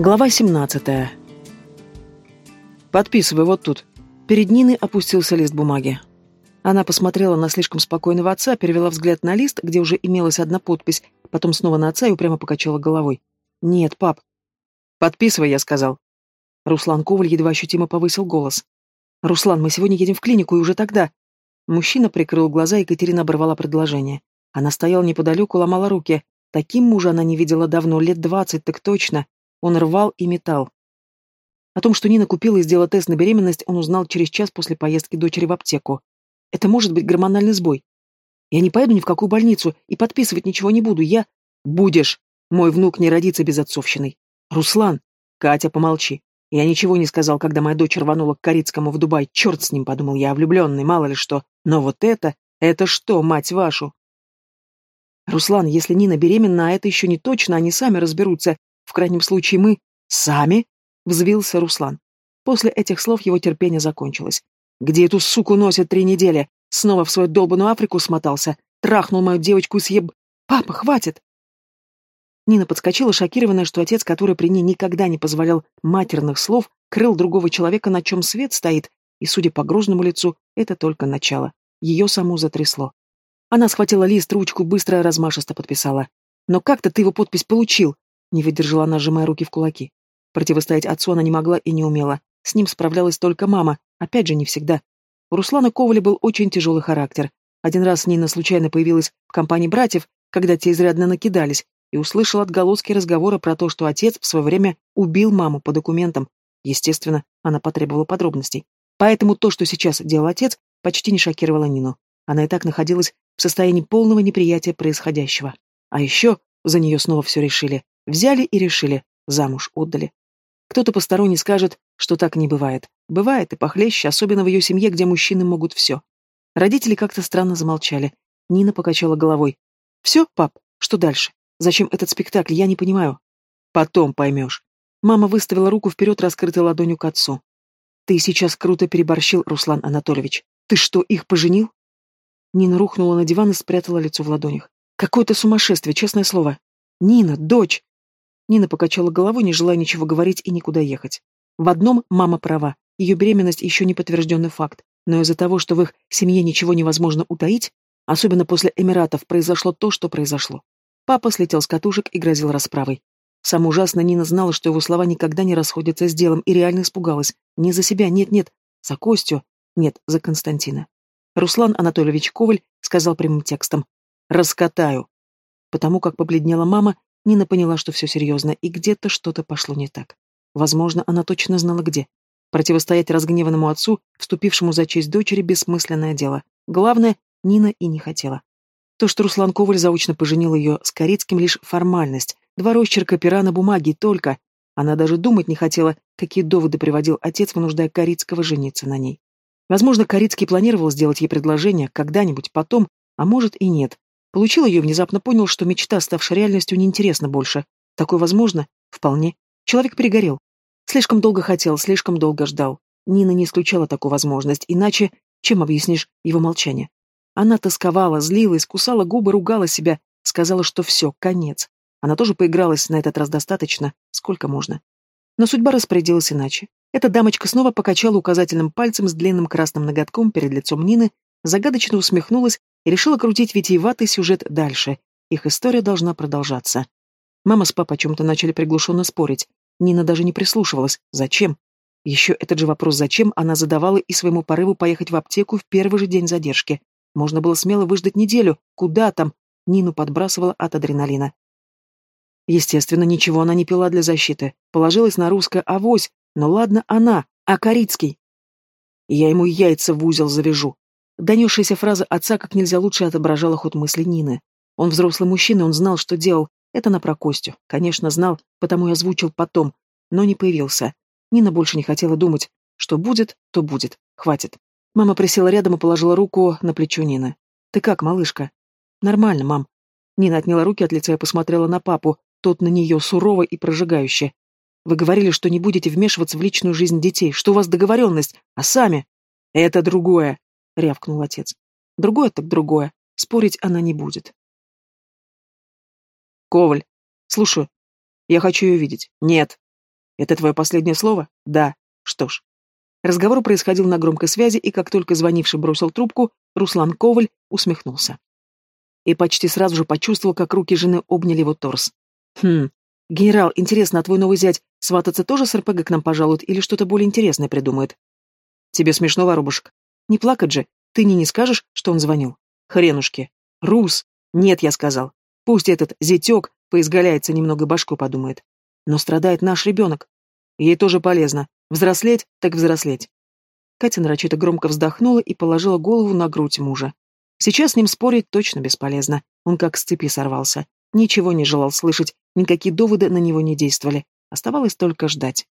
Глава 17. Подписывай вот тут. Перед Ниной опустился лист бумаги. Она посмотрела на слишком спокойного отца, перевела взгляд на лист, где уже имелась одна подпись, потом снова на отца и упрямо покачала головой. «Нет, пап». «Подписывай», — я сказал. Руслан Коваль едва ощутимо повысил голос. «Руслан, мы сегодня едем в клинику, и уже тогда...» Мужчина прикрыл глаза, и Катерина оборвала предложение. Она стояла неподалеку, ломала руки. Таким мужа она не видела давно, лет двадцать, так точно. Он рвал и метал. О том, что Нина купила и сделала тест на беременность, он узнал через час после поездки дочери в аптеку. Это может быть гормональный сбой. Я не поеду ни в какую больницу и подписывать ничего не буду. Я... Будешь. Мой внук не родится без отцовщины. Руслан. Катя, помолчи. Я ничего не сказал, когда моя дочь рванула к Корицкому в Дубай. Черт с ним, подумал я, влюбленный, мало ли что. Но вот это... Это что, мать вашу? Руслан, если Нина беременна, а это еще не точно, они сами разберутся. В крайнем случае мы... Сами? Взвился Руслан. После этих слов его терпение закончилось. Где эту суку носят три недели? Снова в свою долбаную Африку смотался. Трахнул мою девочку и съеб... Папа, хватит! Нина подскочила, шокированная, что отец, который при ней никогда не позволял матерных слов, крыл другого человека, на чем свет стоит, и, судя по грузному лицу, это только начало. Ее саму затрясло. Она схватила лист, ручку, быстро размашисто подписала. «Но как-то ты его подпись получил!» Не выдержала она, сжимая руки в кулаки. Противостоять отцу она не могла и не умела. С ним справлялась только мама, опять же, не всегда. У Руслана Коваля был очень тяжелый характер. Один раз Нина случайно появилась в компании братьев, когда те изрядно накидались, и услышала отголоски разговора про то, что отец в свое время убил маму по документам. Естественно, она потребовала подробностей. Поэтому то, что сейчас делал отец, почти не шокировало Нину. Она и так находилась в состоянии полного неприятия происходящего. А еще за нее снова все решили. Взяли и решили, замуж отдали. Кто-то посторонний скажет, что так не бывает. Бывает и похлеще, особенно в ее семье, где мужчины могут все. Родители как-то странно замолчали. Нина покачала головой. «Все, пап, что дальше? Зачем этот спектакль, я не понимаю». «Потом поймешь». Мама выставила руку вперед, раскрытой ладонью к отцу. «Ты сейчас круто переборщил, Руслан Анатольевич. Ты что, их поженил?» Нина рухнула на диван и спрятала лицо в ладонях. «Какое-то сумасшествие, честное слово. Нина, дочь!» Нина покачала головой, не желая ничего говорить и никуда ехать. В одном мама права. Ее беременность еще не подтвержденный факт. Но из-за того, что в их семье ничего невозможно утаить, особенно после Эмиратов, произошло то, что произошло. Папа слетел с катушек и грозил расправой. Самое ужасное, Нина знала, что его слова никогда не расходятся с делом, и реально испугалась. Не за себя, нет-нет, за Костю, нет, за Константина. Руслан Анатольевич Коваль сказал прямым текстом «Раскатаю». Потому как побледнела мама, Нина поняла, что все серьезно, и где-то что-то пошло не так. Возможно, она точно знала где. Противостоять разгневанному отцу, вступившему за честь дочери, бессмысленное дело. Главное, Нина и не хотела. То, что Руслан Коваль заочно поженил ее с Корицким, лишь формальность, два росчерка пера на бумаге, только. Она даже думать не хотела, какие доводы приводил отец, вынуждая Корицкого жениться на ней. Возможно, Корицкий планировал сделать ей предложение когда-нибудь потом, а может и нет. Получил ее и внезапно понял, что мечта, ставшая реальностью, неинтересна больше. Такое возможно? Вполне. Человек перегорел. Слишком долго хотел, слишком долго ждал. Нина не исключала такую возможность, иначе чем объяснишь его молчание? Она тосковала, злилась, кусала губы, ругала себя, сказала, что все, конец. Она тоже поигралась на этот раз достаточно, сколько можно. Но судьба распорядилась иначе. Эта дамочка снова покачала указательным пальцем с длинным красным ноготком перед лицом Нины, загадочно усмехнулась и решила крутить витиеватый сюжет дальше. Их история должна продолжаться. Мама с папой о чем-то начали приглушенно спорить. Нина даже не прислушивалась. Зачем? Еще этот же вопрос «зачем» она задавала и своему порыву поехать в аптеку в первый же день задержки. Можно было смело выждать неделю. Куда там? Нину подбрасывала от адреналина. Естественно, ничего она не пила для защиты. Положилась на русское авось. Но ладно она, а Корицкий? Я ему яйца в узел завяжу. Донесшаяся фраза отца как нельзя лучше отображала ход мысли Нины. Он взрослый мужчина, он знал, что делал. Это на про Костю. Конечно, знал, потому и озвучил потом, но не появился. Нина больше не хотела думать. Что будет, то будет. Хватит. Мама присела рядом и положила руку на плечо Нины. «Ты как, малышка?» «Нормально, мам». Нина отняла руки от лица и посмотрела на папу, тот на нее сурово и прожигающе. «Вы говорили, что не будете вмешиваться в личную жизнь детей, что у вас договоренность, а сами...» «Это другое», — рявкнул отец. «Другое так другое. Спорить она не будет». «Коваль, слушаю. Я хочу ее видеть». «Нет». Это твое последнее слово? Да. Что ж. Разговор происходил на громкой связи, и как только звонивший бросил трубку, Руслан Коваль усмехнулся. И почти сразу же почувствовал, как руки жены обняли его торс. «Хм, генерал, интересно, а твой новый зять свататься тоже с РПГ к нам пожалует или что-то более интересное придумает?» «Тебе смешно, воробушек? Не плакать же, ты не не скажешь, что он звонил? Хренушки. Рус! Нет, я сказал. Пусть этот зятек поизгаляется немного башку подумает. Но страдает наш ребенок. Ей тоже полезно. Взрослеть, так взрослеть. Катя нарочито громко вздохнула и положила голову на грудь мужа. Сейчас с ним спорить точно бесполезно. Он как с цепи сорвался. Ничего не желал слышать, никакие доводы на него не действовали. Оставалось только ждать.